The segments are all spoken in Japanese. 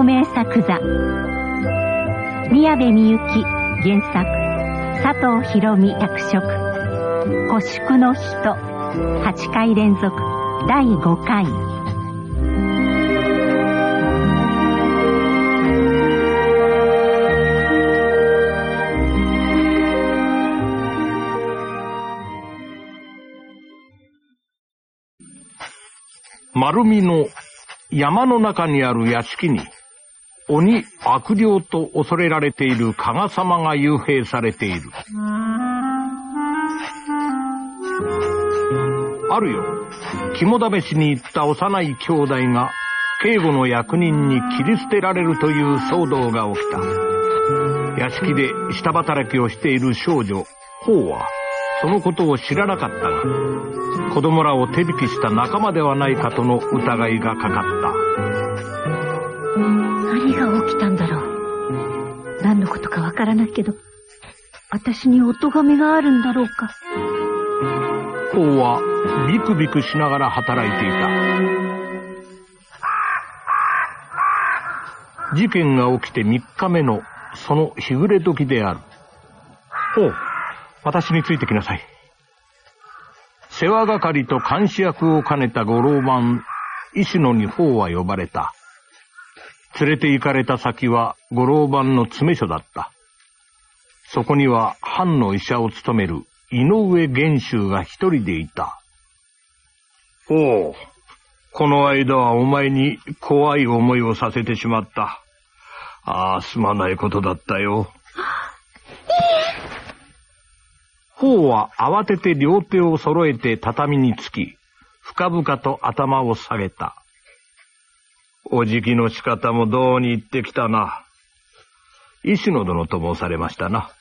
陽明作座。宮部みゆき原作。佐藤博美役職。古宿の人。8回連続。第5回。丸見の山の中にある屋敷に、鬼悪霊と恐れられている加賀様が幽閉されている。あるよ、肝試しに行った幼い兄弟が、警護の役人に切り捨てられるという騒動が起きた。屋敷で下働きをしている少女、ホは、そのことを知らなかったが、子供らを手引きした仲間ではないかとの疑いがかかった。からないけど、私にお咎めがあるんだろうか。ホウはビクビクしながら働いていた。事件が起きて3日目のその日暮れ時である。ほう、私についてきなさい。世話係と監視役を兼ねた五郎番、石野に方は呼ばれた。連れて行かれた先は五郎番の詰め所だった。そこには藩の医者を務める井上玄州が一人でいた。おう、この間はお前に怖い思いをさせてしまった。ああ、すまないことだったよ。うは慌てて両手を揃えて畳につき、深々と頭を下げた。お辞儀の仕方もどうに言ってきたな。石野殿と申されましたな。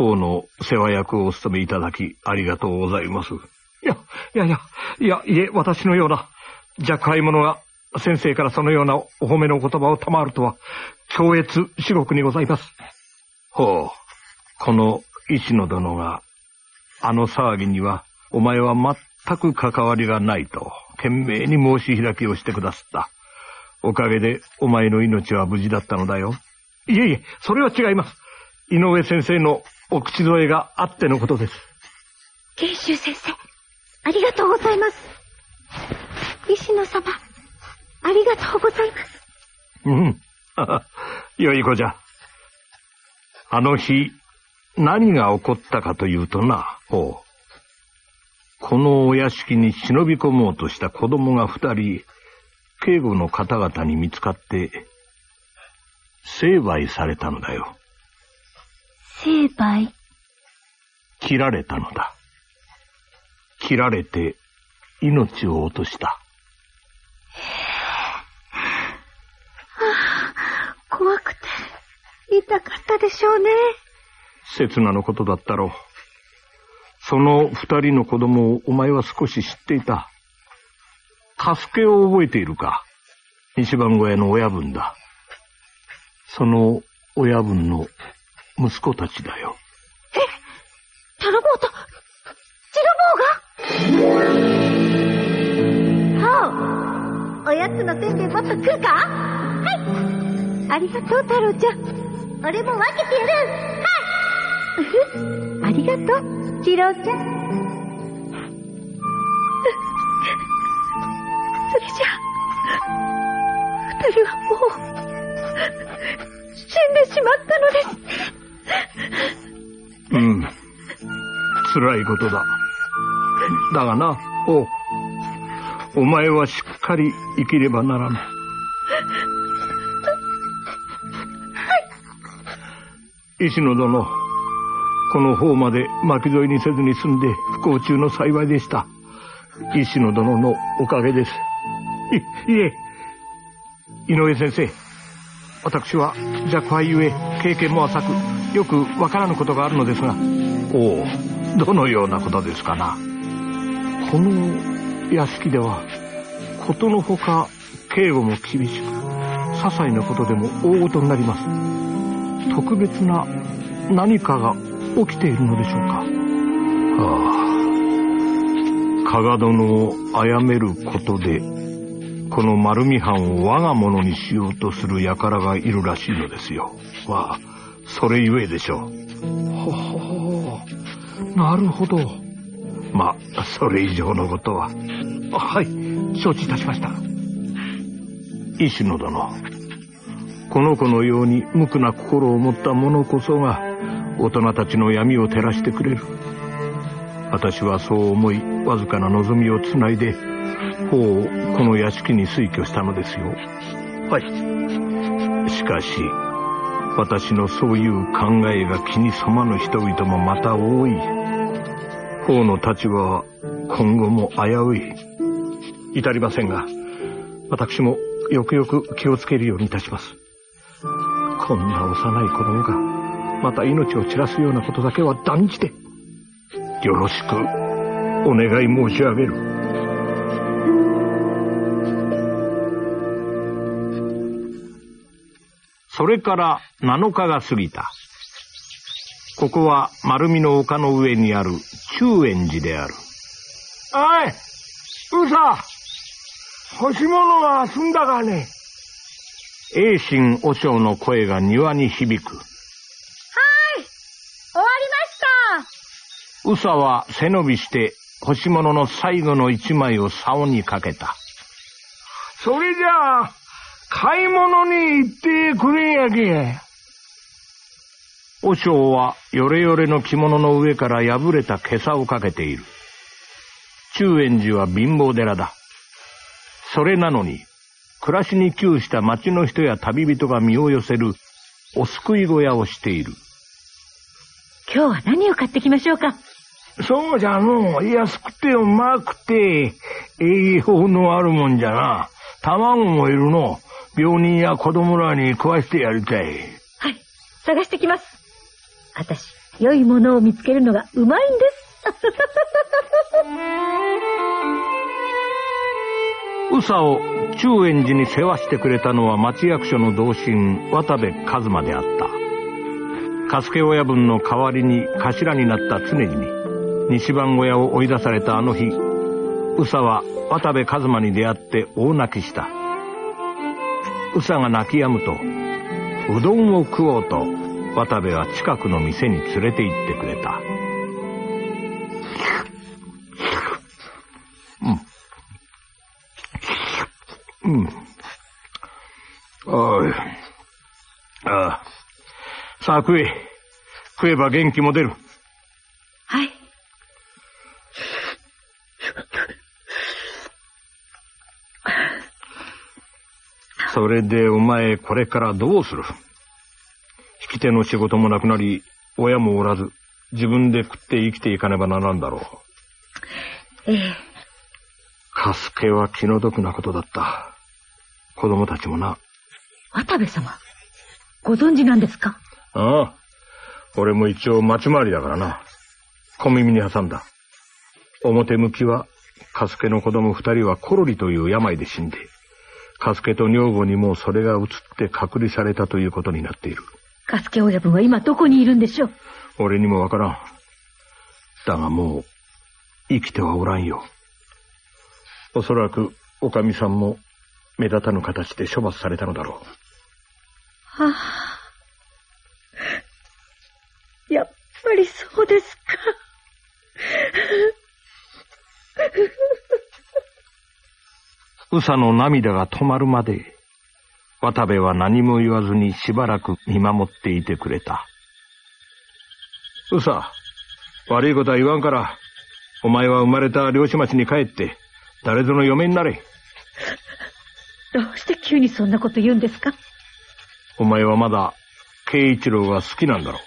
法の世話役をお務めいただき、ありがとうございます。いや、いやいや、いや、いえ、私のような若輩者が先生からそのようなお褒めの言葉を賜るとは、超越至極にございます。ほう、この石野殿が、あの騒ぎには、お前は全く関わりがないと、懸命に申し開きをしてくださった。おかげで、お前の命は無事だったのだよ。いえいえ、それは違います。井上先生のお口添えがあってのことです。賢秀先生、ありがとうございます。石野様、ありがとうございます。うん。よい子じゃ。あの日、何が起こったかというとな、ほう。このお屋敷に忍び込もうとした子供が二人、警護の方々に見つかって、成敗されたのだよ。成敗切られたのだ。切られて命を落とした。怖くて、痛かったでしょうね。刹那のことだったろう。その二人の子供をお前は少し知っていた。カスケを覚えているか西番小屋の親分だ。その親分の息子たちだよ。え泥棒と、チロ棒が？ほうおやつのせんべいもっと食うか？はいありがとう、太郎ちゃん。俺も分けてやる。はい。ありがとう、次郎ちゃん。それじゃあ、二人はもう、死んでしまったのです。うん。辛いことだ。だがな、おう。お前はしっかり生きればならぬ。石野殿、この方まで巻き添えにせずに済んで不幸中の幸いでした。石野殿のおかげです。い、いえ、井上先生、私は若輩ゆえ経験も浅く、よくわからぬことがあるのですが、おお、どのようなことですかな？この屋敷では、ことのほか警護も厳しく、些細なことでも大事になります。特別な何かが起きているのでしょうか？はあ。加賀殿を殺めることでこの丸見藩を我が物にしようとする輩がいるらしいのですよ。まあ、それゆえでしょう。ほほう、なるほど。まあ、それ以上のことは。はい、承知いたしました。石野殿。この子のように無垢な心を持った者こそが、大人たちの闇を照らしてくれる。私はそう思い、わずかな望みをつないで、この屋敷に推挙したのですよ。はい。しかし、私のそういう考えが気に染まぬ人々もまた多い。法の立場は今後も危うい。至りませんが、私もよくよく気をつけるようにいたします。こんな幼い子供が、また命を散らすようなことだけは断じて、よろしくお願い申し上げる。それから7日が過ぎた。ここは丸見の丘の上にある中円寺である。おい、うさ、干し物は済んだかね栄心和尚の声が庭に響く。はい、終わりました。うさは背伸びして干し物の最後の一枚を竿にかけた。それじゃあ、買い物に行ってくれんやけ。和尚はよれよれの着物の上から破れた袈裟をかけている。中円寺は貧乏寺だ。それなのに、暮らしに窮した町の人や旅人が身を寄せるお救い小屋をしている。今日は何を買ってきましょうか？そうじゃの。安くてうまくて、栄養のあるもんじゃな。卵もいるの。病人や子供らに食わしてやりたい。はい、探してきます。私、良いものを見つけるのがうまいんです。うさを中円寺に世話してくれたのは町役所の同心渡部一馬であった。加助親分の代わりに頭になった常次に西番小屋を追い出されたあの日、うさは渡部一馬に出会って大泣きした。うさが泣き止むと、うどんを食おうと、渡部は近くの店に連れて行ってくれた。うん。うん。おい。ああ。さあ食え。食えば元気も出る。はい。それでお前これからどうする？引き手の仕事もなくなり、親もおらず、自分で食って生きていかねばならんだろう。ええ。カスケは気の毒なことだった。子供たちもな。渡部様、ご存知なんですか？ああ。俺も一応町回りだからな。小耳に挟んだ。表向きは、カスケの子供二人はコロリという病で死んで、カスケと女房にもそれが移って隔離されたということになっている。カスケ親分は今どこにいるんでしょう？俺にもわからん。だがもう、生きてはおらんよ。おそらく、おかみさんも、目立たぬ形で処罰されたのだろう。はあ。やっぱりそうですか。うさの涙が止まるまで、渡部は何も言わずにしばらく見守っていてくれた。うさ、悪いことは言わんから、お前は生まれた漁師町に帰って、誰ぞの嫁になれ。どうして急にそんなこと言うんですか？お前はまだ、慶一郎が好きなんだろう。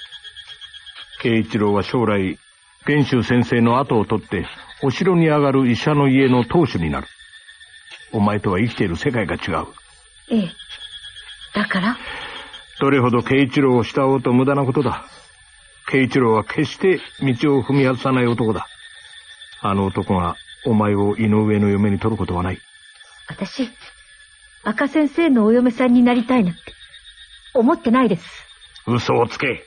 慶一郎は将来、玄州先生の後を取って、お城に上がる医者の家の当主になる。お前とは生きている世界が違う。ええ。だから？どれほど慶一郎を慕おうと無駄なことだ。慶一郎は決して道を踏み外さない男だ。あの男がお前を井上の嫁に取ることはない。私、赤先生のお嫁さんになりたいなんて思ってないです。嘘をつけ。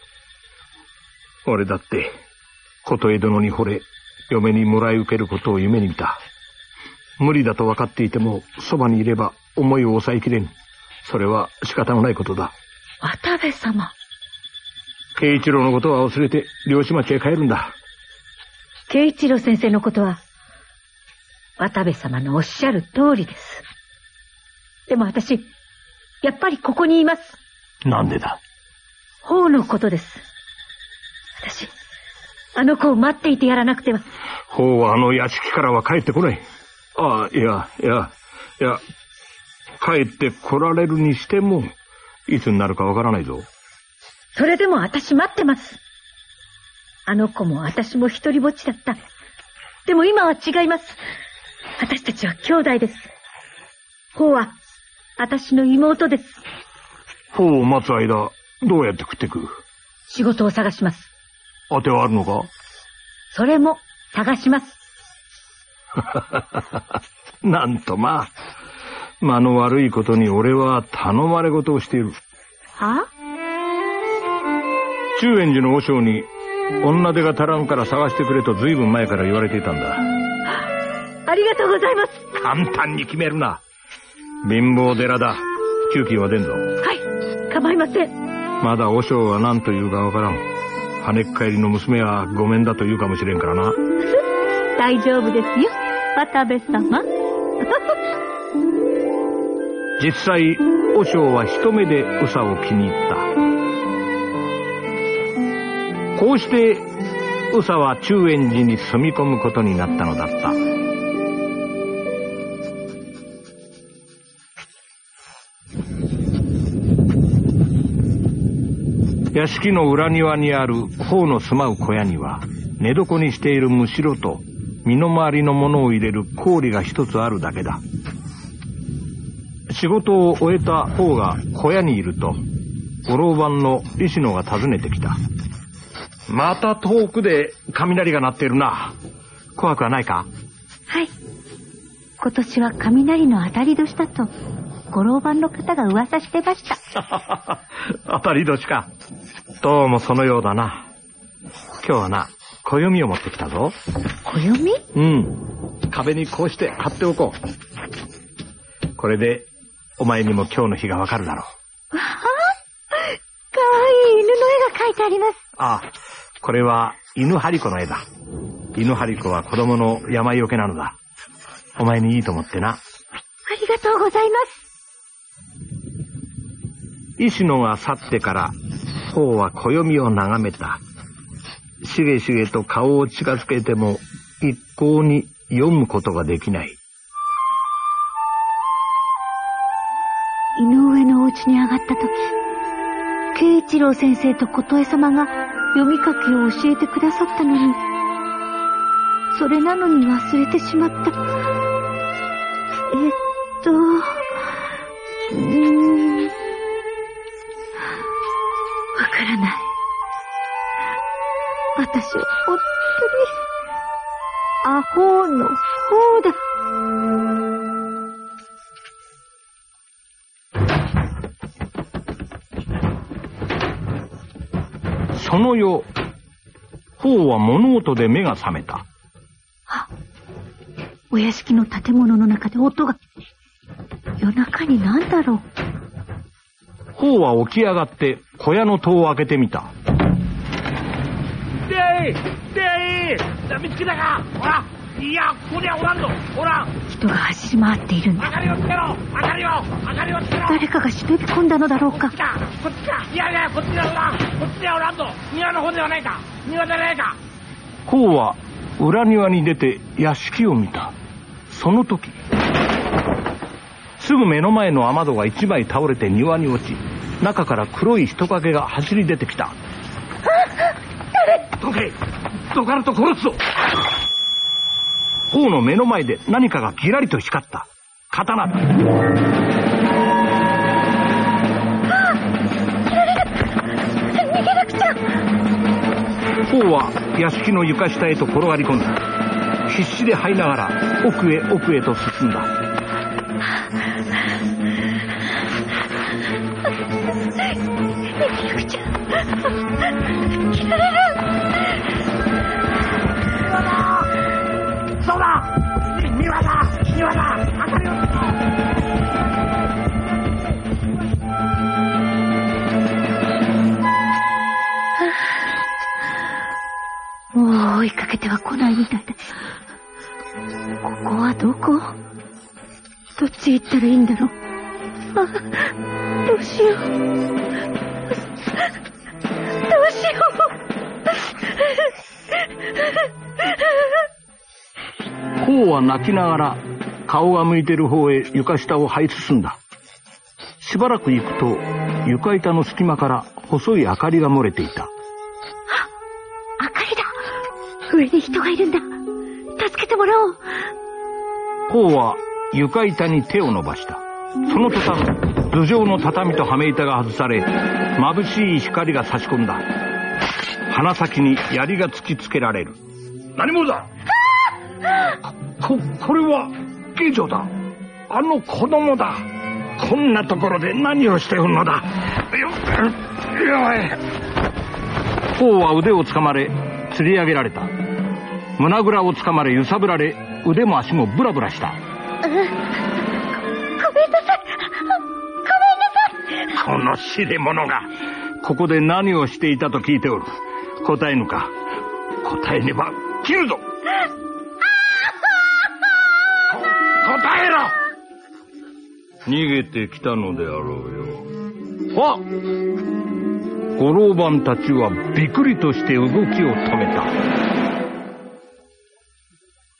俺だって、琴江殿に惚れ、嫁にもらい受けることを夢に見た。無理だと分かっていても、そばにいれば思いを抑えきれん。それは仕方のないことだ。渡部様。慶一郎のことは忘れて、漁師町へ帰るんだ。慶一郎先生のことは、渡部様のおっしゃる通りです。でも私、やっぱりここにいます。なんでだ？法のことです。私、あの子を待っていてやらなくては。法はあの屋敷からは帰ってこない。ああ、いや、いや、いや、帰って来られるにしても、いつになるかわからないぞ。それでも私待ってます。あの子も私も一人ぼっちだった。でも今は違います。私たちは兄弟です。法は、私の妹です。法を待つ間、どうやって食ってく？仕事を探します。当てはあるのか？それも探します。なんとまあ。間の悪いことに俺は頼まれ事をしている。は？中円寺の和尚に女手が足らんから探してくれと随分前から言われていたんだ。ありがとうございます。簡単に決めるな。貧乏寺だ。給金は出んぞ。はい、構いません。まだ和尚は何と言うかわからん。跳ねっ返りの娘はごめんだと言うかもしれんからな。大丈夫ですよ、渡部様。実際、和尚は一目で宇佐を気に入った。こうして、宇佐は中円寺に住み込むことになったのだった。屋敷の裏庭にある方の住まう小屋には、寝床にしているむしろと身の回りのものを入れる氷が一つあるだけだ。仕事を終えた方が小屋にいると、五郎番の石野が訪ねてきた。また遠くで雷が鳴っているな。怖くはないか？はい。今年は雷の当たり年だと、五郎番の方が噂してました。当たり年か。どうもそのようだな。今日はな、暦を持ってきたぞ。暦うん。壁にこうして貼っておこう。これでお前にも今日の日がわかるだろう。わあ、かわいい犬の絵が描いてあります。ああ、これは犬張り子の絵だ。犬張り子は子供の病よけなのだ。お前にいいと思ってな。ありがとうございます。石野が去ってから、方は暦を眺めた。しげしげと顔を近づけても、一向に読むことができない。井上のお家に上がった時、慶一郎先生と琴江様が読み書きを教えてくださったのに、それなのに忘れてしまった。えっと、うーん、わからない。私は本当に、アホの方だ。その夜、方は物音で目が覚めた。あ、お屋敷の建物の中で音が。夜中に何だろう。方は起き上がって小屋の戸を開けてみた。でいでい見つけたか？ほらいや、ここにはおらんぞ。おら。ん人が走り回っているんだ。明かりをつけろ。明かりを。明かりをつけろ。誰かが忍び込んだのだろうか。こっちかこっちかいやいや、こっちにはおらんこっちにはおらんぞ。庭の方ではないか。庭ではないか。こうは裏庭に出て屋敷を見た。その時、すぐ目の前の雨戸が一枚倒れて庭に落ち、中から黒い人影が走り出てきた。けどかると殺すぞ王の目の前で何かがギラリと光った。刀だ。逃げなくちゃ王は屋敷の床下へと転がり込んだ。必死で這いながら奥へ奥へと進んだ。逃げなくちゃ。切られる岩だ当たりもう追いかけては来ないみたいだ。ここはどこ？どっち行ったらいいんだろう？あ、どうしよう。どうしよう。こうは泣きながら顔が向いてる方へ床下を這い進んだ。しばらく行くと床板の隙間から細い明かりが漏れていた。明かりだ上に人がいるんだ助けてもらおうこうは床板に手を伸ばした。その途端、頭上の畳とはめ板が外され、眩しい光が差し込んだ。鼻先に槍が突きつけられる。何者だ？こ、これは、だ。あの子供だ。こんなところで何をしておるのだ。よ、よい。こうは腕をつかまれ、吊り上げられた。胸ぐらをつかまれ揺さぶられ、腕も足もブラブラした。ごめんなさい。ごめんなさい。この死で者が、ここで何をしていたと聞いておる。答えぬか。答えねば、切るぞ逃げてきたのであろうよ。あ五郎番たちはびくりとして動きを止めた。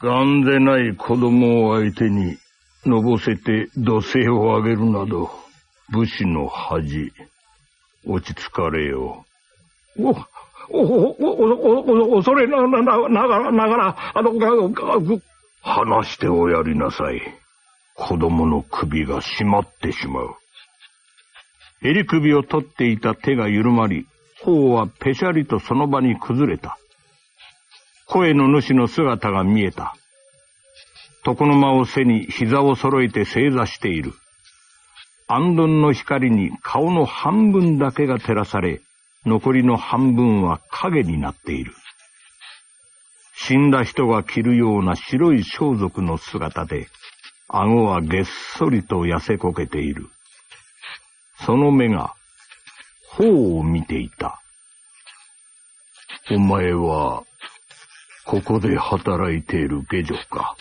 がんでない子供を相手に、のぼせて土星をあげるなど、武士の恥。落ち着かれよ。お、お、お、お、恐れな、な、な、ながら、ながら、あの、が、が、ぐ、話しておやりなさい。子供の首が締まってしまう。襟首を取っていた手が緩まり、頬はぺしゃりとその場に崩れた。声の主の姿が見えた。床の間を背に膝を揃えて正座している。安頓の光に顔の半分だけが照らされ、残りの半分は影になっている。死んだ人が着るような白い装束の姿で、顎はげっそりと痩せこけている。その目が、頬を見ていた。お前は、ここで働いている下女か。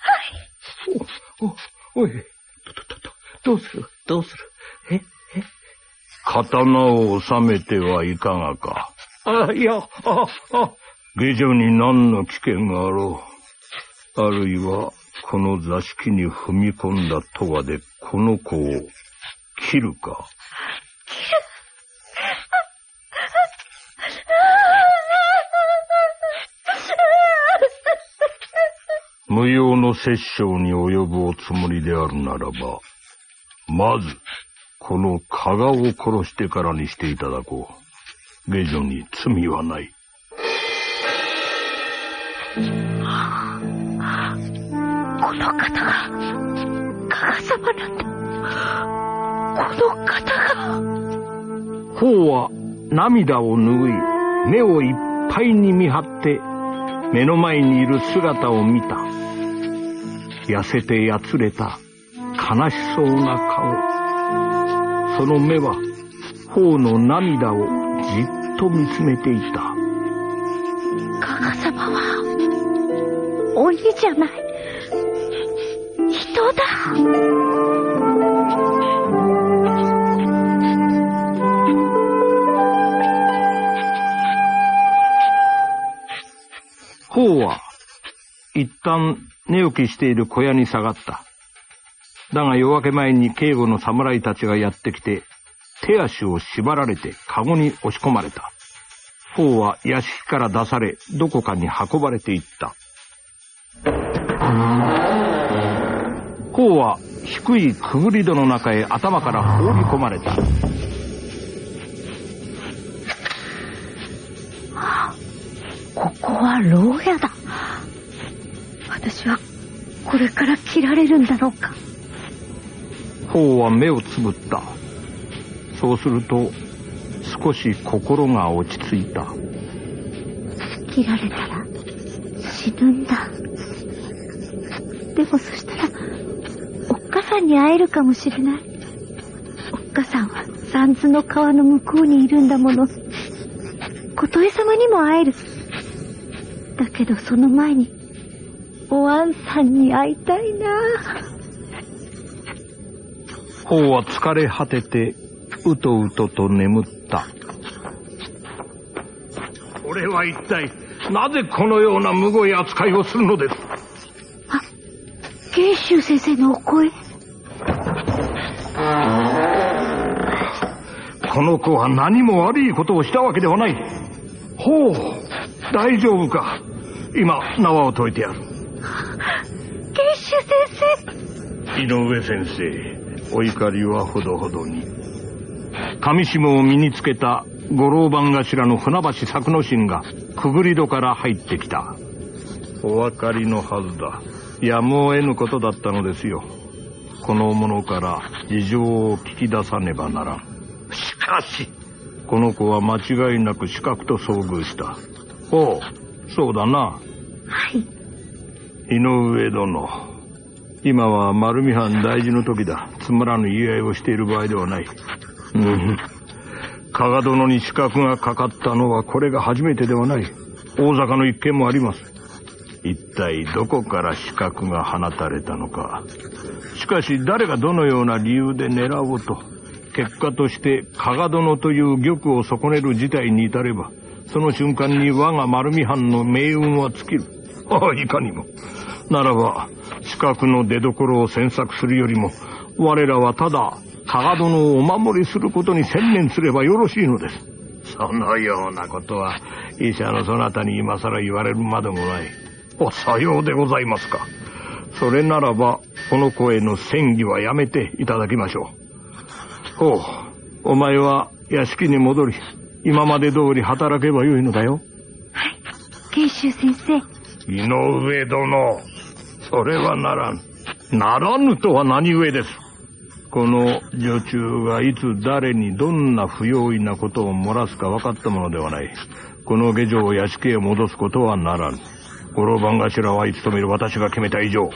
はい。お、お、おい、ど、ど、ど、どうするどうする？え、え？刀を収めてはいかがか？あ、いや、あ、あ。下女に何の危険があろう。あるいは、この座敷に踏み込んだとがでこの子を切るか。無用の殺生に及ぶおつもりであるならば、まず、この加賀を殺してからにしていただこう。下女に罪はない。この方が、加賀様なんだ。この方が。うは涙を拭い、目をいっぱいに見張って、目の前にいる姿を見た。痩せてやつれた悲しそうな顔。その目は、頬の涙をじっと見つめていた。は、鬼じゃない。人だ。王は、一旦寝起きしている小屋に下がった。だが夜明け前に警護の侍たちがやってきて、手足を縛られてカゴに押し込まれた。王は屋敷から出され、どこかに運ばれていった。王は低いくぐり戸の中へ頭から放り込まれた。ここは牢屋だ。私は、これから切られるんだろうか。頬は目をつぶった。そうすると、少し心が落ち着いた。切られたら、死ぬんだ。でもそしたら、おっかさんに会えるかもしれない。おっかさんは三途の川の向こうにいるんだもの。琴恵様にも会える。だけどその前に、おわんさんに会いたいな王は疲れ果てて、うとうとと眠った。俺は一体、なぜこのようなむごい扱いをするのです？あ、慶州先生のお声。この子は何も悪いことをしたわけではない。ほう、大丈夫か。今、縄を解いてやる。慶州先生。井上先生、お怒りはほどほどに。上下を身につけた五郎番頭の船橋作之進がくぐり戸から入ってきた。お分かりのはずだ。やむを得ぬことだったのですよ。この者から事情を聞き出さねばならん。しかし、この子は間違いなく死角と遭遇した。おう、そうだな。はい。井上殿。今は丸見藩大事の時だ。つまらぬ言い合いをしている場合ではない。うん。加賀殿に資格がかかったのはこれが初めてではない。大阪の一件もあります。一体どこから資格が放たれたのか。しかし誰がどのような理由で狙おうと、結果として加賀殿という玉を損ねる事態に至れば、その瞬間に我が丸見藩の命運は尽きる。ああ、いかにも。ならば、資格の出所を詮索するよりも、我らはただ加賀殿をお守りすることに専念すればよろしいのです。そのようなことは、医者のそなたに今更言われるまでもない。お、さようでございますか。それならば、この子への戦議はやめていただきましょう。ほう、お前は屋敷に戻り、今まで通り働けばよいのだよ。はい、慶州先生。井上殿、それはならん。ならぬとは何故です。この女中がいつ誰にどんな不用意なことを漏らすか分かったものではない。この下女を屋敷へ戻すことはならぬ。五郎番頭はい務める私が決めた以上、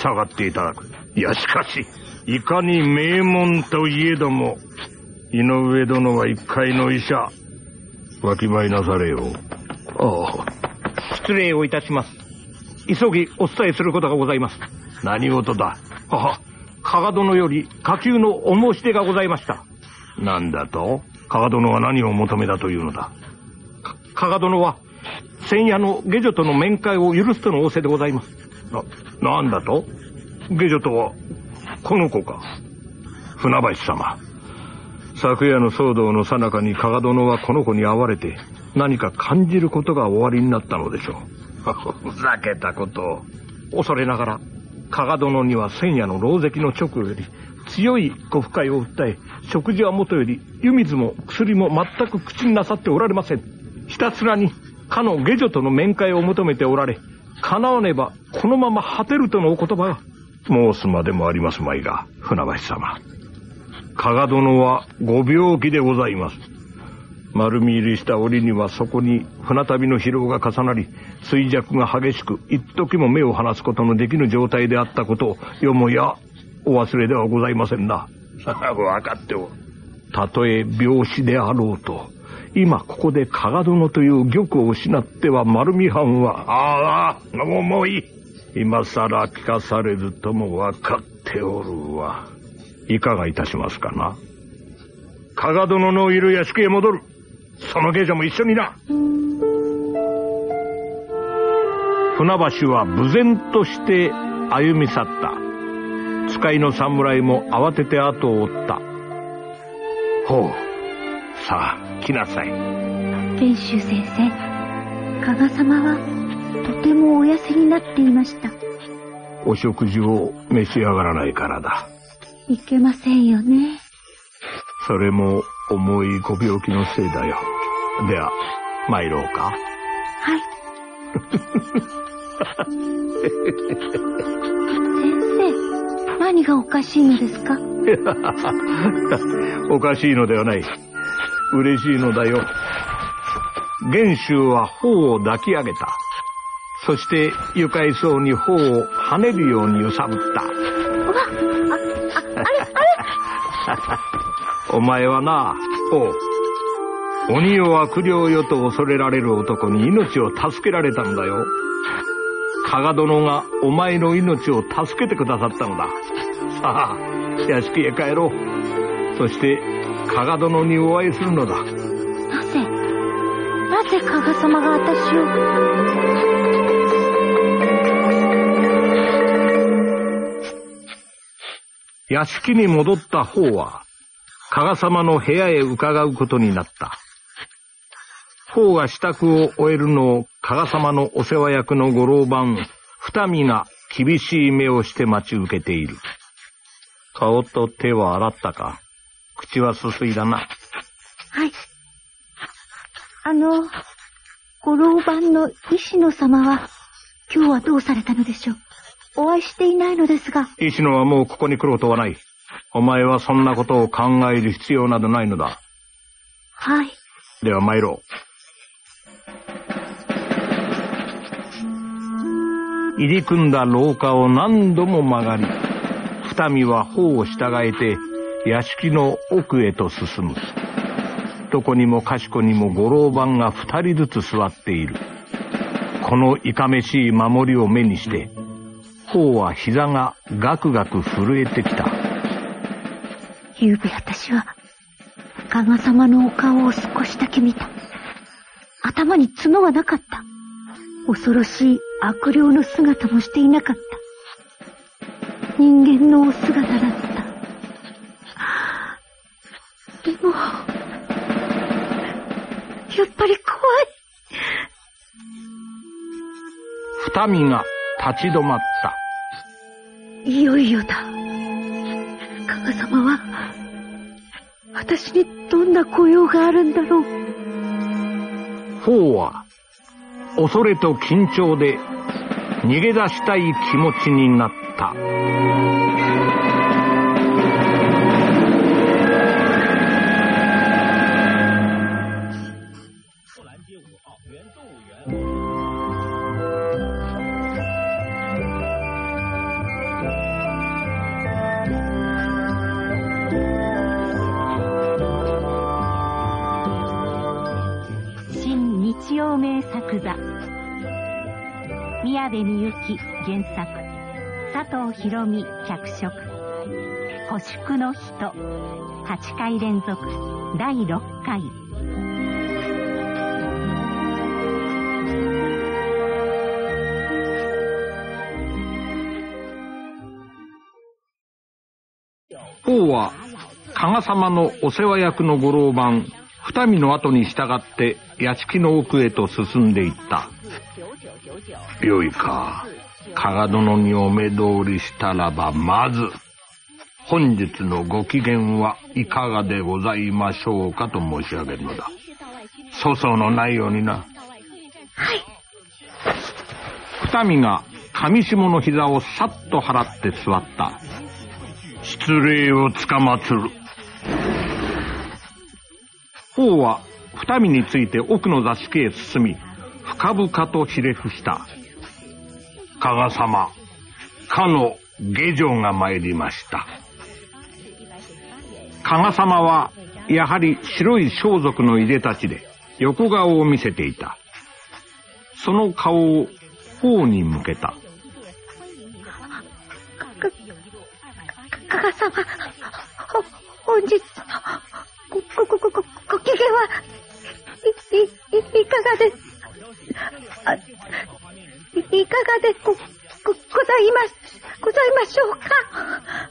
従っていただく。いや、しかし、いかに名門といえども、井上殿は一介の医者。わきまえなされよ。ああ。失礼をいたします。急ぎお伝えすることがございます。何事だ？ああ。加賀殿より下級のお申し出がございました。なんだと？加賀殿は何を求めだというのだ？加賀殿は、千夜の下女との面会を許すとの仰せでございます。な、なんだと下女とは、この子か。船橋様。昨夜の騒動の最中に加賀殿はこの子に会われて、何か感じることがおありになったのでしょう。ふざけたことを。恐れながら、加賀殿には千夜の狼藉の直後より強いご不快を訴え、食事はもとより湯水も薬も全く口になさっておられません。ひたすらにかの下女との面会を求めておられ、叶わねばこのまま果てるとのお言葉が。申すまでもありますまいが、船橋様。加賀殿はご病気でございます。丸見入りした折にはそこに船旅の疲労が重なり、衰弱が激しく、一時も目を離すことのできぬ状態であったことを、よもやお忘れではございませんな。わかっておる。たとえ病死であろうと、今ここで加賀殿という玉を失っては丸見藩は、ああ、もういい。今更聞かされずともわかっておるわ。いかがいたしますかな加賀殿のいる屋敷へ戻る。その芸女も一緒にな。船橋は無然として歩み去った。使いの侍も慌てて後を追った。ほう。さあ、来なさい。賢秀先生、加賀様はとてもお痩せになっていました。お食事を召し上がらないからだ。いけませんよね。それも重いご病気のせいだよ。では、参ろうか。はい。先生、何がおかしいのですか？おかしいのではない。嬉しいのだよ。元州は頬を抱き上げた。そして愉快そうに頬を跳ねるように揺さぶった。あ、あ、あれ、あれ お前はな、おう。鬼よ悪霊よと恐れられる男に命を助けられたんだよ。加賀殿がお前の命を助けてくださったのだ。さあ、屋敷へ帰ろう。そして、加賀殿にお会いするのだ。なぜ、なぜ加賀様が私を。屋敷に戻った方は、加賀様の部屋へ伺うことになった。方が支度を終えるのを加賀様のお世話役のご老番、二見が厳しい目をして待ち受けている。顔と手は洗ったか？口はすすいだな。はい。あの、ご老番の石野様は、今日はどうされたのでしょう？お会いしていないのですが。石野はもうここに来ることはない。お前はそんなことを考える必要などないのだ。はい。では参ろう。入り組んだ廊下を何度も曲がり、二見は方を従えて屋敷の奥へと進む。どこにもかしこにも五郎番が二人ずつ座っている。このいかめしい守りを目にして、方は膝がガクガク震えてきた。ゆうべ私は、加賀様のお顔を少しだけ見た。頭に角はなかった。恐ろしい悪霊の姿もしていなかった。人間のお姿だった。二見が立ち止まった。いよいよだ。加賀様は、私にどんな雇用があるんだろう。フォーは恐れと緊張で逃げ出したい気持ちになった。佐藤博美脚色「星宿の人」8回連続。第6回。王は加賀様のお世話役のご老番二見の後に従って屋敷の奥へと進んでいった。よいか。加賀殿にお目通りしたらば、まず、本日のご機嫌はいかがでございましょうかと申し上げるのだ。粗相のないようにな。はい。二見が上下の膝をさっと払って座った。失礼をつかまつる。王は二見について奥の座敷へ進み、深々とひれ伏した。加賀様、かの下女が参りました。加賀様は、やはり白い装束のいでたちで横顔を見せていた。その顔を王に向けた。加賀様、本日ご、ご、ご、ご、ご機嫌は、い、い、いかがですあいかがでご、ご、ございます、ございましょうか？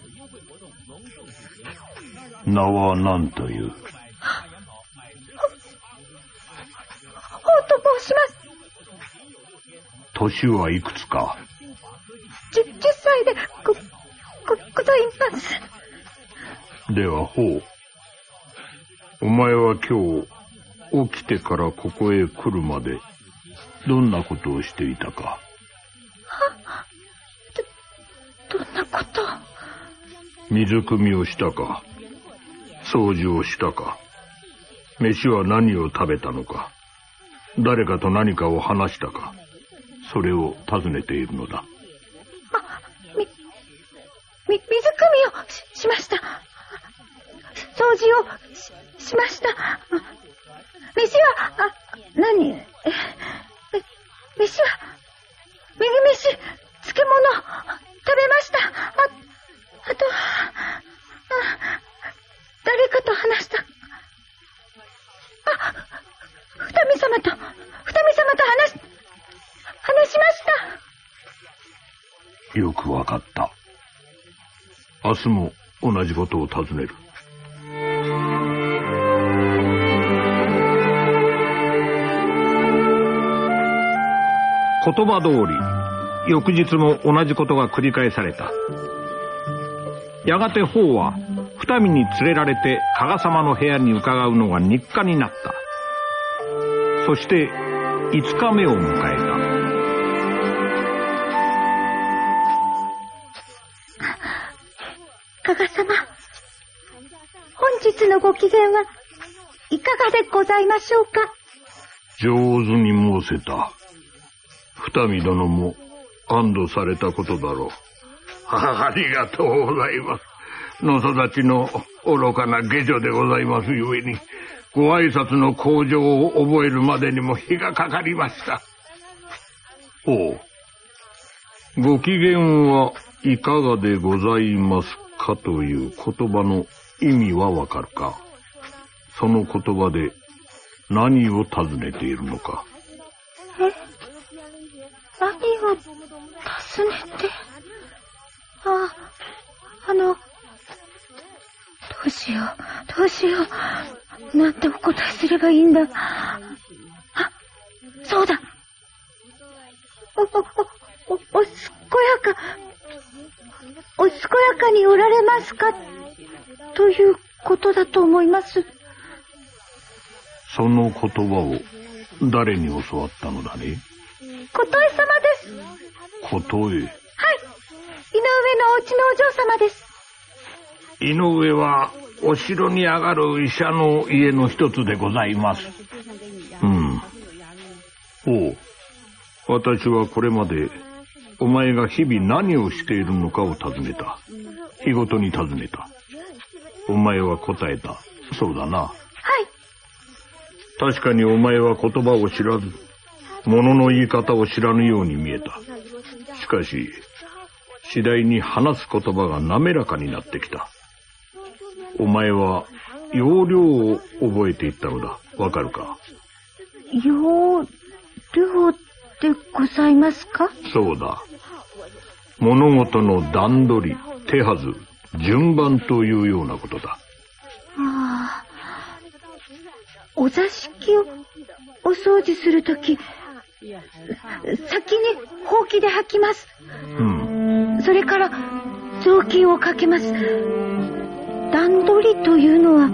名は何という？ほ、ほうと申します。年はいくつか？十、十歳で、ご、ご、ございます。では、ほう。お前は今日、起きてからここへ来るまで、どんなことをしていたか。はど、どんなこと？水汲みをしたか。掃除をしたか。飯は何を食べたのか。誰かと何かを話したか。それを尋ねているのだ。あ、み、み、水汲みをししました。掃除をし、しました。飯は、あ、何？え、え、飯は、右飯、漬物、食べました。あ、あと、あ、誰かと話した。あ、二見様と、二見様と話、話しました。よくわかった。明日も同じことを尋ねる。言葉通り、翌日も同じことが繰り返された。やがて法は、二見に連れられて加賀様の部屋に伺うのが日課になった。そして、五日目を迎えた。加賀様、本日のご機嫌はいかがでございましょうか？上手に申せた。二見殿も安堵されたことだろう。ありがとうございます。の育ちの愚かな下女でございますゆえに、ご挨拶の向上を覚えるまでにも日がかかりました。おう。ご機嫌はいかがでございますかという言葉の意味はわかるかその言葉で何を尋ねているのか何を尋ねて。あ、あの、どうしよう、どうしよう。なんてお答えすればいいんだ。あ、そうだ。お、お、お、お、お健やか、お健やかにおられますかということだと思います。その言葉を誰に教わったのだね琴江様です。琴江はい。井上のお家のお嬢様です。井上はお城に上がる医者の家の一つでございます。うん。おう。私はこれまでお前が日々何をしているのかを尋ねた。日ごとに尋ねた。お前は答えた。そうだな。はい。確かにお前は言葉を知らず、物の言い方を知らぬように見えた。しかし、次第に話す言葉が滑らかになってきた。お前は、要領を覚えていったのだ。わかるか？要領でございますか？そうだ。物事の段取り、手はず、順番というようなことだ。ああ。お座敷をお掃除するとき、先にほうきで吐きます。うん。それから、雑巾をかけます。段取りというのは、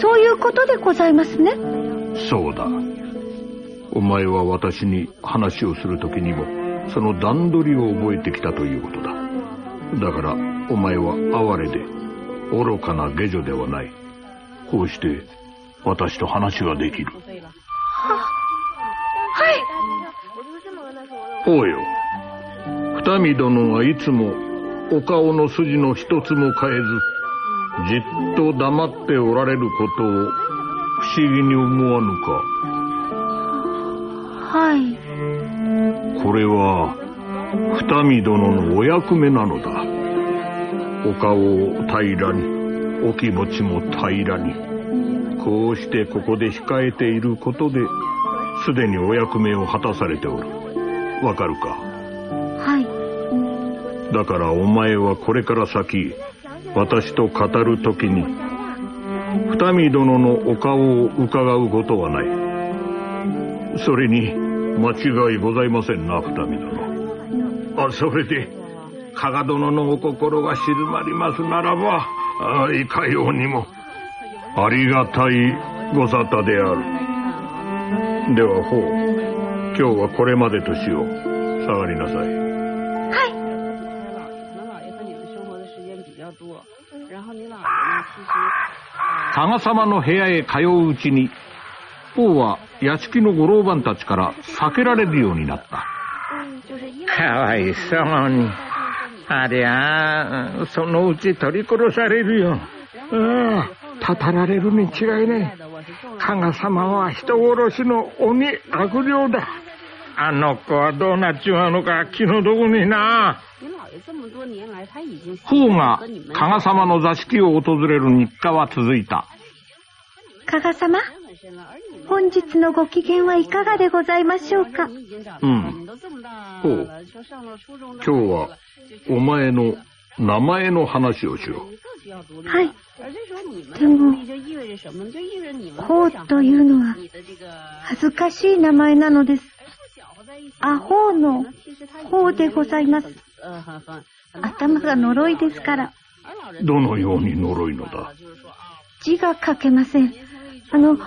そういうことでございますね。そうだ。お前は私に話をするときにも、その段取りを覚えてきたということだ。だから、お前は哀れで、愚かな下女ではない。こうして、私と話ができる。おうよ。二見殿はいつもお顔の筋の一つも変えず、じっと黙っておられることを不思議に思わぬか。はい。これは、二見殿のお役目なのだ。お顔を平らに、お気持ちも平らに。こうしてここで控えていることで、すでにお役目を果たされておる。わかるか？はい。だからお前はこれから先私と語る時に二見殿のお顔を伺うことはない。それに間違いございませんな二見殿。あそれで加賀殿のお心が静まりますならばあいかようにもありがたいご沙汰である。ではほう今日はこれまでとしよう。下がりなさい。はい。加賀様の部屋へ通ううちに、王は屋敷のご老番たちから避けられるようになった。かわい。そうに。ありゃあ、そのうち取り殺されるよ。ああ、たたられるに違い。ない。加賀様は人殺しの鬼悪霊だ。あの子はどうなっちまうのか気の毒にな。王が加賀様の座敷を訪れる日課は続いた。加賀様本日のご機嫌はいかがでございましょうか？うん。ほう。今日は、お前の名前の話をしろ。はい。でも、ほうというのは、恥ずかしい名前なのです。アホの方でございます。頭が呪いですから。どのように呪いのだ？字が書けません。あの、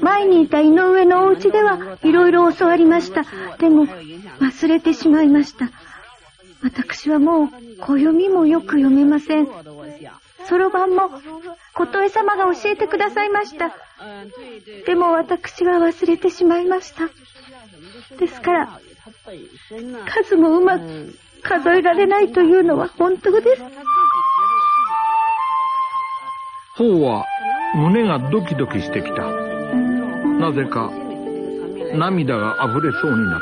前にいた井上のお家ではいろいろ教わりました。でも、忘れてしまいました。私はもう、暦もよく読めません。そろばんも、琴江様が教えてくださいました。でも私は忘れてしまいました。ですから、数もうまく数えられないというのは本当です。方は胸がドキドキしてきた。なぜか涙が溢れそうになっ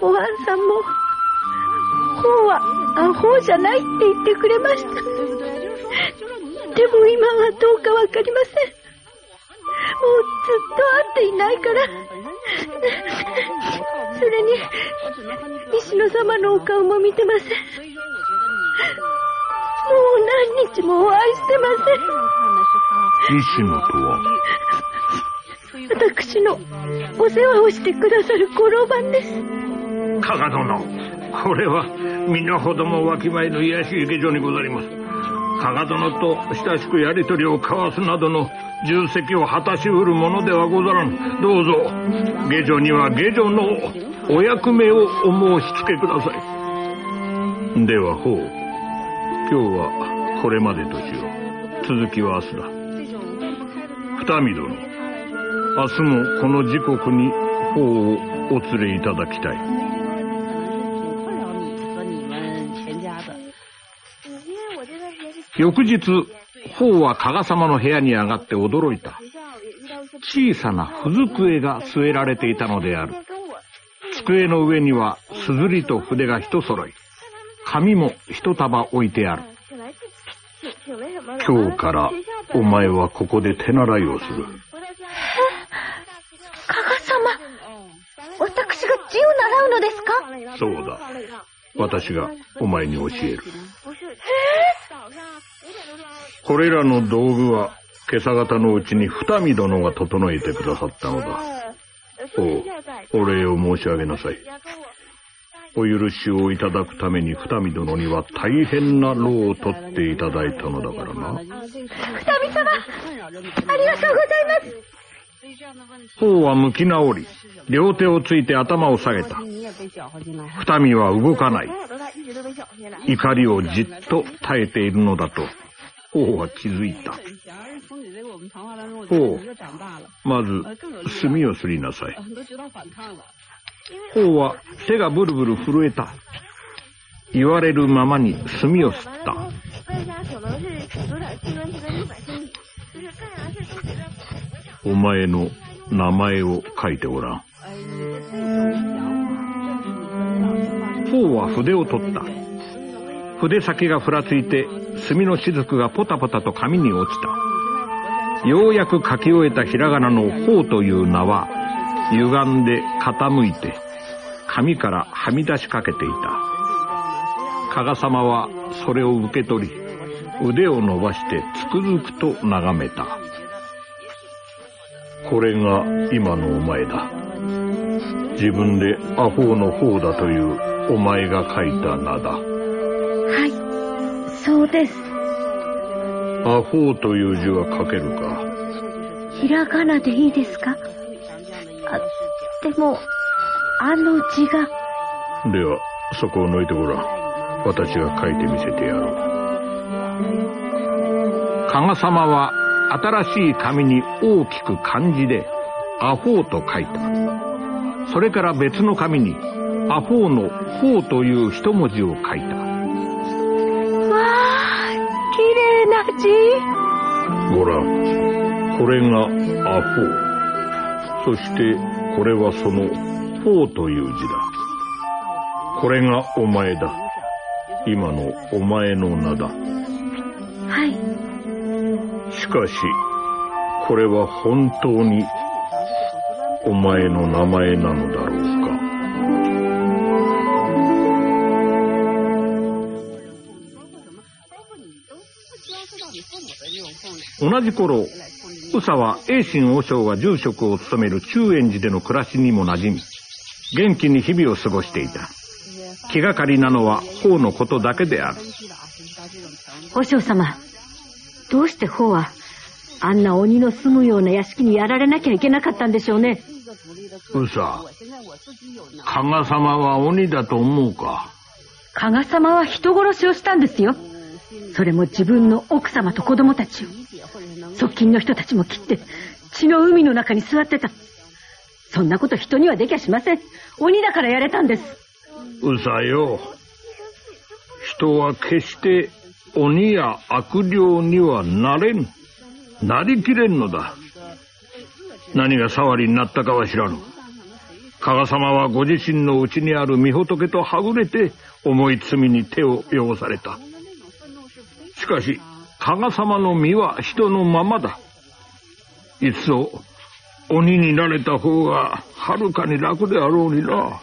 た。おわんさんも、方はアホじゃないって言ってくれました。でも今はどうかわかりません。もうずっと会っていないから。それに、石野様のお顔も見てません。もう何日もお会いしてません。石野とは？私のお世話をしてくださる五郎番です。加賀殿、これは身の程もわきまえの癒しい下女にござります。加賀殿と親しくやりとりを交わすなどの重責を果たしうるものではござらん。どうぞ、下女には下女のお役目をお申し付けください。では、ほう。今日はこれまでとしよう。続きは明日だ。二見殿、明日もこの時刻に法をお連れいただきたい。翌日、方は加賀様の部屋に上がって驚いた。小さなふ机が据えられていたのである。机の上にはすずりと筆が一揃い、紙も一束置いてある。今日からお前はここで手習いをする。加賀様、私が字を習うのですか？そうだ。私がお前に教える。これらの道具は今朝方のうちに二見殿が整えてくださったのだ。おお礼を申し上げなさい。お許しをいただくために二見殿には大変な労をとっていただいたのだからな。二見様ありがとうございます方は向き直り、両手をついて頭を下げた。二見は動かない。怒りをじっと耐えているのだと、王は気づいた。王、まず、墨をすりなさい。王は手がブルブル震えた。言われるままに墨を吸った。お前の名前を書いておらん。フォーは筆を取った。筆先がふらついて、墨の雫がポタポタと紙に落ちた。ようやく書き終えたひらがなのフォーという名は、歪んで傾いて、紙からはみ出しかけていた。加賀様はそれを受け取り、腕を伸ばしてつくづくと眺めた。これが今のお前だ。自分でアホの方だというお前が書いた名だ。はい、そうです。アホという字は書けるか？ひらがなでいいですか？あ、でも、あの字が。では、そこを抜いてごらん。私が書いてみせてやろう。加賀様は新しい紙に大きく漢字で、アホーと書いた。それから別の紙に、アホーのホーという一文字を書いた。わあ、綺麗な字。ご覧、これがアホー。そして、これはその、ホーという字だ。これがお前だ。今のお前の名だ。はい。かし、これは本当にお前の名前なのだろうか。同じ頃、宇佐は栄心和尚が住職を務める中円寺での暮らしにも馴染み、元気に日々を過ごしていた。気がかりなのは法のことだけである。和尚様、どうして法は、あんな鬼の住むような屋敷にやられなきゃいけなかったんでしょうね。うさ、加賀様は鬼だと思うか？加賀様は人殺しをしたんですよ。それも自分の奥様と子供たちを。側近の人たちも切って、血の海の中に座ってた。そんなこと人にはできゃしません。鬼だからやれたんです。うさよ。人は決して鬼や悪霊にはなれん。なりきれんのだ。何が騒ぎになったかは知らぬ。加賀様はご自身の内にある御仏とはぐれて重い罪に手を汚された。しかし、加賀様の身は人のままだ。いっそ、鬼になれた方がはるかに楽であろうにな。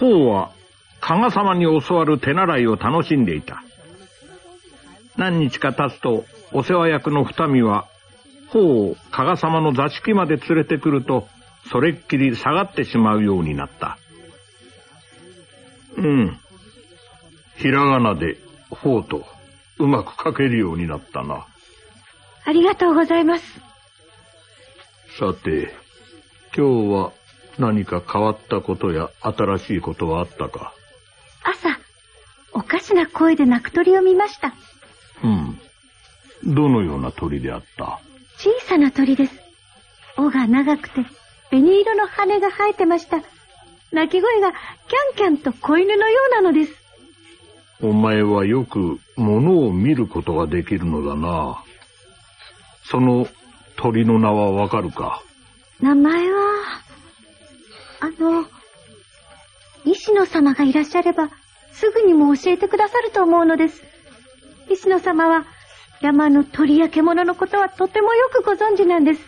王は、加賀様に教わる手習いを楽しんでいた。何日か経つと、お世話役の二見は、法を加賀様の座敷まで連れてくると、それっきり下がってしまうようになった。うん。ひらがなで、法と、うまく書けるようになったな。ありがとうございます。さて、今日は何か変わったことや新しいことはあったか？朝、おかしな声で鳴く鳥を見ました。うん。どのような鳥であった？小さな鳥です。尾が長くて、紅色の羽が生えてました。鳴き声がキャンキャンと子犬のようなのです。お前はよく物を見ることができるのだな。その鳥の名はわかるか？名前は、あの、石野様がいらっしゃれば、すぐにも教えてくださると思うのです。石野様は、山の鳥や獣のことはとてもよくご存知なんです。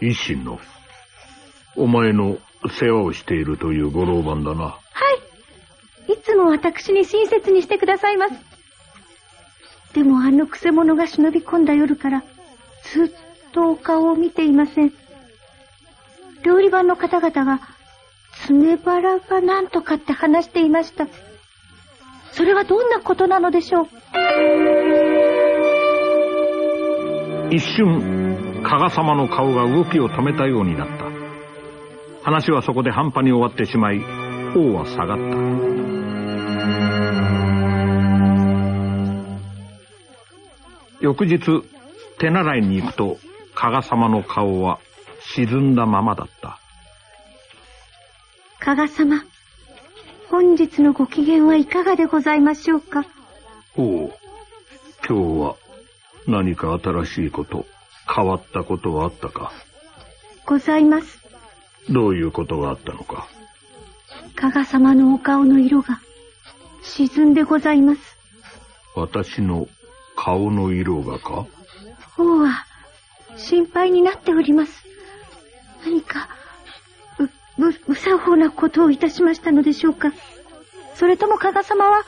石野お前の世話をしているというご老番だな。はい。いつも私に親切にしてくださいます。でもあのくせ者が忍び込んだ夜から、ずっとお顔を見ていません。料理番の方々が、爪腹がなんとかって話していました。それはどんなことなのでしょう？一瞬、加賀様の顔が動きを止めたようになった。話はそこで半端に終わってしまい、王は下がった。翌日、手習いに行くと、加賀様の顔は沈んだままだった。加賀様、本日のご機嫌はいかがでございましょうか？おう、今日は何か新しいこと、変わったことはあったか？ございます。どういうことがあったのか？加賀様のお顔の色が沈んでございます。私の顔の色がか？王は心配になっております。何か、う、う、無作法なことをいたしましたのでしょうか？それとも加賀様は、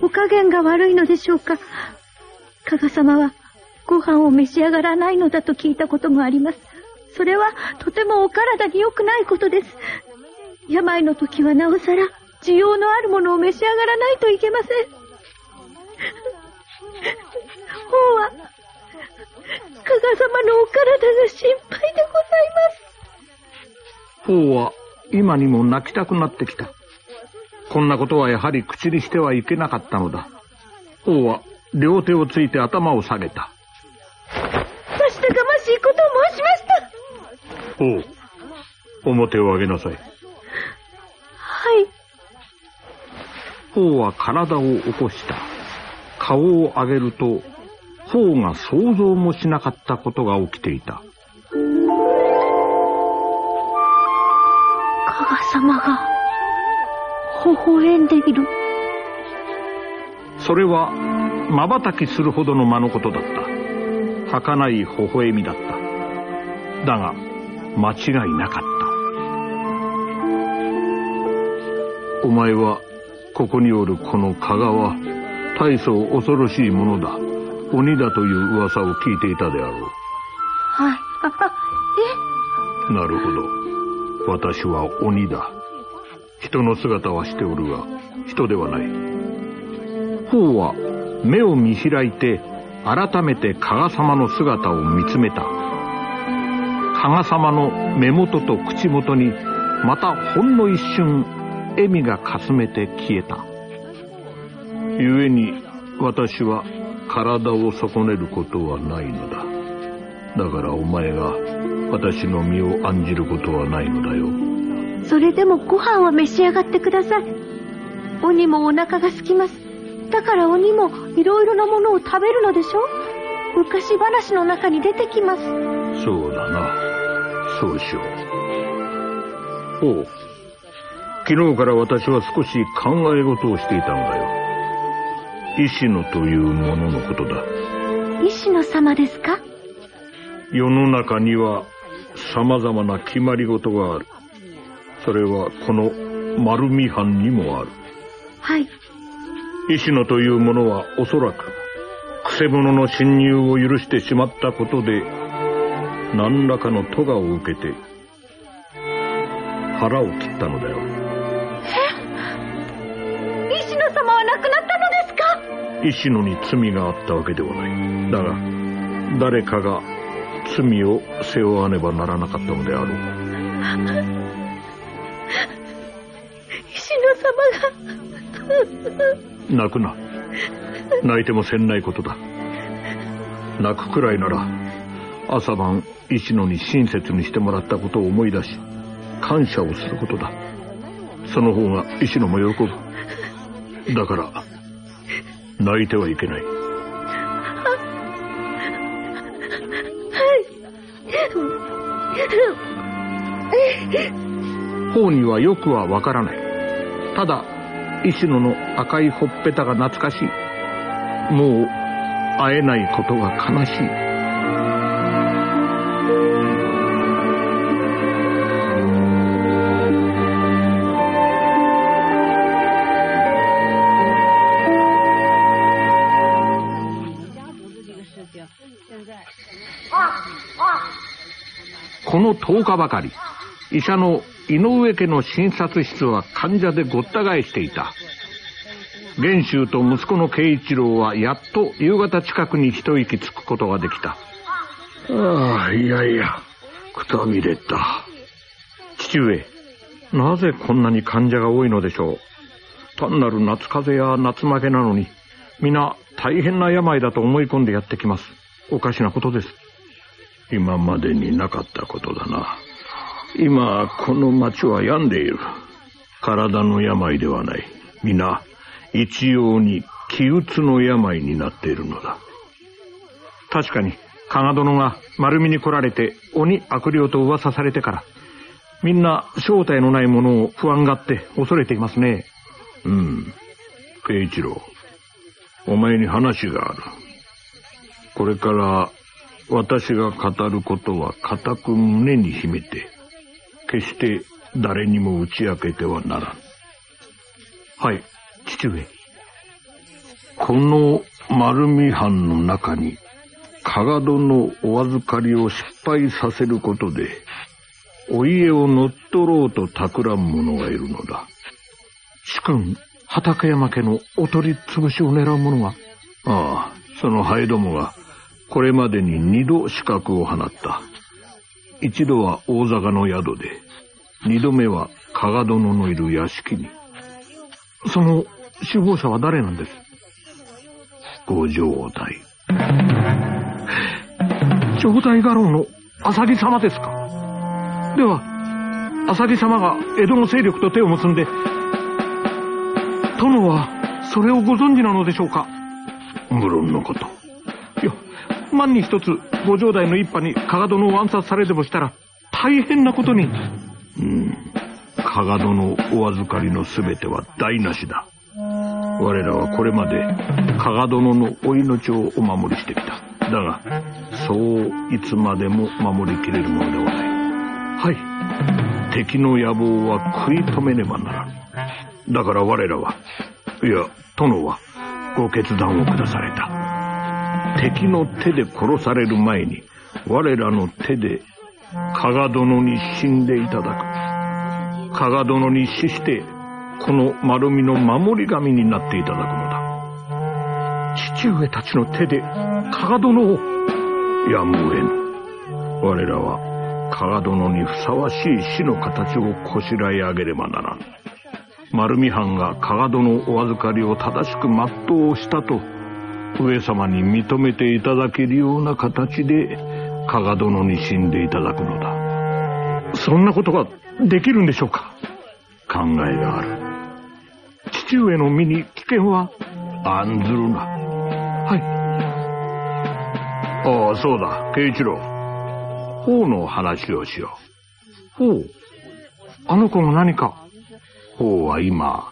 お加減が悪いのでしょうか？加賀様は、ご飯を召し上がらないのだと聞いたこともあります。それは、とてもお体に良くないことです。病の時はなおさら、需要のあるものを召し上がらないといけません。王は、加賀様のお体が心配でございます。王は、今にも泣きたくなってきた。こんなことはやはり口にしてはいけなかったのだ。王は両手をついて頭を下げた。そしてがましいことを申しましたおう。表を上げなさい。はい。王は体を起こした。顔を上げると、王が想像もしなかったことが起きていた。様が、微笑んでいる。それは、瞬きするほどの間のことだった。儚い微笑みだった。だが、間違いなかった。お前は、ここにおるこの加賀は、大層恐ろしいものだ。鬼だという噂を聞いていたであろう。はい。あ、え？なるほど。私は鬼だ。人の姿はしておるが、人ではない。王は目を見開いて、改めて加賀様の姿を見つめた。加賀様の目元と口元に、またほんの一瞬、笑みがかすめて消えた。故に、私は体を損ねることはないのだ。だからお前が私の身を案じることはないのだよ。それでもご飯は召し上がってください。鬼もお腹が空きます。だから鬼もいろいろなものを食べるのでしょ昔話の中に出てきます。そうだな。そうしよう。おう。昨日から私は少し考え事をしていたのだよ。石野というもののことだ。石野様ですか？世の中には様々な決まり事がある。それはこの丸見藩にもある。はい。石野という者はおそらく、くせ者の侵入を許してしまったことで、何らかの咎を受けて、腹を切ったのだよ。え？石野様は亡くなったのですか？石野に罪があったわけではない。だが、誰かが罪を背負わねばならなかったのであろう。泣くな。泣いてもせんないことだ。泣くくらいなら、朝晩石野に親切にしてもらったことを思い出し、感謝をすることだ。その方が石野も喜ぶ。だから、泣いてはいけない。方にはよくはわからない。ただ、石野の赤いほっぺたが懐かしい。もう会えないことが悲しい。この10日ばかり、医者の井上家の診察室は患者でごった返していた。玄州と息子の慶一郎はやっと夕方近くに一息つくことができた。ああ、いやいや、くたびれた。父上、なぜこんなに患者が多いのでしょう？単なる夏風邪や夏負けなのに、皆大変な病だと思い込んでやってきます。おかしなことです。今までになかったことだな。今、この町は病んでいる。体の病ではない。皆、一様に気鬱の病になっているのだ。確かに、加賀殿が丸見に来られて鬼悪霊と噂されてから、みんな正体のないものを不安がって恐れていますね。うん。慶一郎、お前に話がある。これから私が語ることは固く胸に秘めて、決して誰にも打ち明けてはならん。はい、父上。この丸見藩の中に、加賀殿お預かりを失敗させることで、お家を乗っ取ろうと企む者がいるのだ。主君、畠山家のお取り潰しを狙う者がああ、そのハエどもが、これまでに二度資格を放った。一度は大坂の宿で、二度目は加賀殿のいる屋敷に。その首謀者は誰なんです？五条代。城代家老の浅木様ですか？では、浅木様が江戸の勢力と手を結んで、殿はそれをご存知なのでしょうか？無論のこと。万に一つ、ご城代の一派に加賀殿を暗殺されでもしたら、大変なことに。うん。加賀殿お預かりの全ては台無しだ。我らはこれまで加賀殿のお命をお守りしてきた。だが、そういつまでも守りきれるものではない。はい。敵の野望は食い止めねばならん。だから我らは、いや、殿は、ご決断を下された。敵の手で殺される前に、我らの手で、加賀殿に死んでいただく。加賀殿に死して、この丸みの守り神になっていただくのだ。父上たちの手で、加賀殿を。やむを得ぬ。我らは、加賀殿にふさわしい死の形をこしらえ上げればならん。丸見藩が加賀殿お預かりを正しく全うしたと上様に認めていただけるような形で加賀殿に死んでいただくのだ。そんなことができるんでしょうか？考えがある。父上の身に危険は？案ずるな。はい。ああそうだ。慶一郎。法の話をしよう。法あの子が何か？王は今、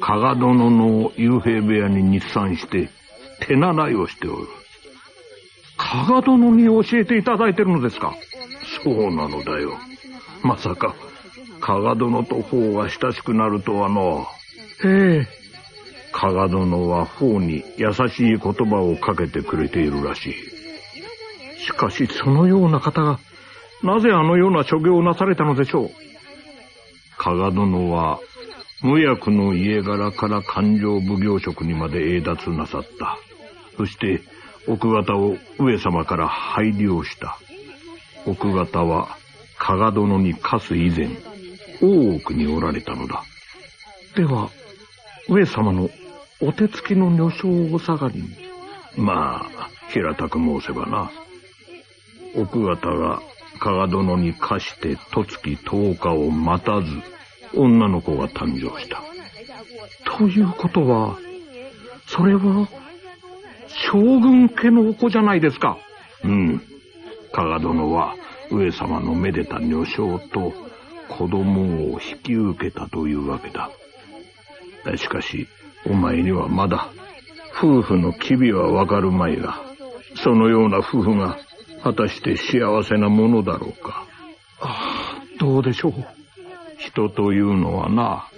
加賀殿の幽閉部屋に日産して、手習いをしておる。加賀殿に教えていただいてるのですか？そうなのだよ。まさか、加賀殿と法が親しくなるとはの。ええ。加賀殿は法に優しい言葉をかけてくれているらしい。しかしそのような方が、なぜあのような所業をなされたのでしょう？加賀殿は無役の家柄から勘定奉行職にまで栄奪なさった。そして、奥方を上様から配慮した。奥方は、加賀殿に課す以前、大奥におられたのだ。では、上様のお手つきの女性をお下がりに？まあ、平たく申せばな。奥方が加賀殿に課して十月十日を待たず、女の子が誕生した。ということは、それは、将軍家のお子じゃないですか。うん。加賀殿は上様のめでた女性と子供を引き受けたというわけだ。しかし、お前にはまだ、夫婦の機微はわかるまいが、そのような夫婦が果たして幸せなものだろうか。ああ、どうでしょう。人というのはな、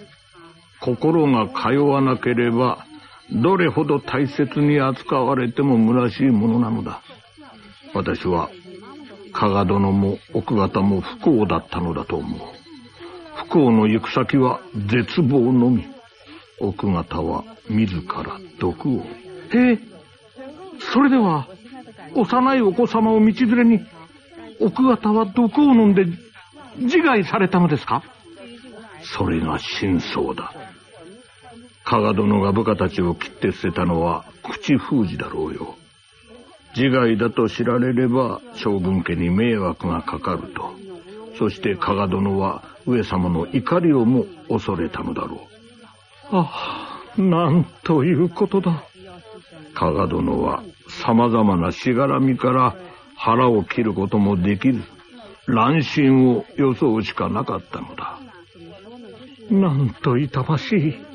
心が通わなければ、どれほど大切に扱われても虚しいものなのだ。私は、加賀殿も奥方も不幸だったのだと思う。不幸の行く先は絶望のみ。奥方は自ら毒を。へえ、それでは、幼いお子様を道連れに、奥方は毒を飲んで自害されたのですか？それが真相だ。加賀殿が部下たちを切って捨てたのは口封じだろうよ。自害だと知られれば将軍家に迷惑がかかると。そして加賀殿は上様の怒りをも恐れたのだろう。ああ、なんということだ。加賀殿は様々なしがらみから腹を切ることもできず、乱心を装うしかなかったのだ。なんと痛ましい。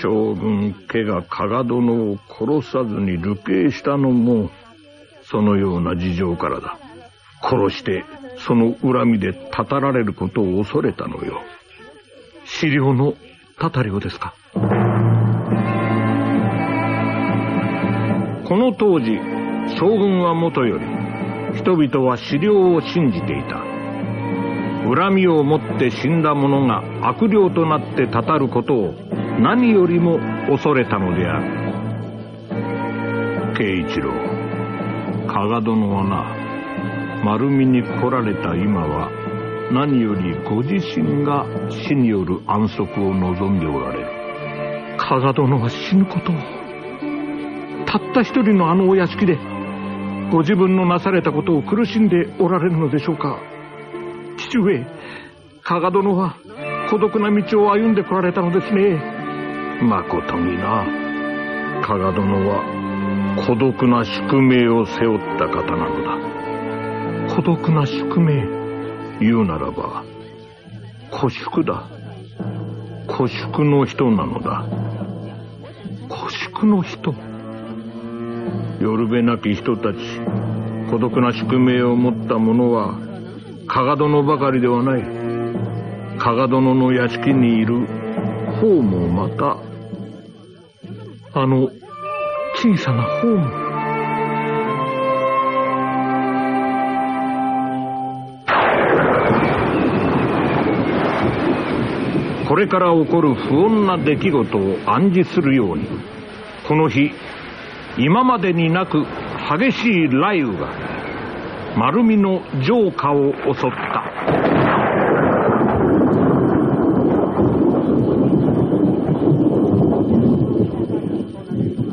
将軍家が加賀殿を殺さずに流刑したのも、そのような事情からだ。殺して、その恨みでたたられることを恐れたのよ。資料のたたりをですか？この当時、将軍はもとより、人々は資料を信じていた。恨みを持って死んだ者が悪霊となってたたることを何よりも恐れたのである。慶一郎、加賀殿はな、丸見に来られた今は、何よりご自身が死による安息を望んでおられる。加賀殿は死ぬことを。たった一人のあのお屋敷で、ご自分のなされたことを苦しんでおられるのでしょうか。父上、加賀殿は孤独な道を歩んでこられたのですね。まことにな。加賀殿は孤独な宿命を背負った方なのだ。孤独な宿命言うならば、孤宿だ。孤宿の人なのだ。孤宿の人夜べなき人たち、孤独な宿命を持った者は、加賀殿ばかりではない。加賀殿の屋敷にいる方もまた、あの、小さな方も。これから起こる不穏な出来事を暗示するように、この日、今までになく激しい雷雨が丸みの城下を襲った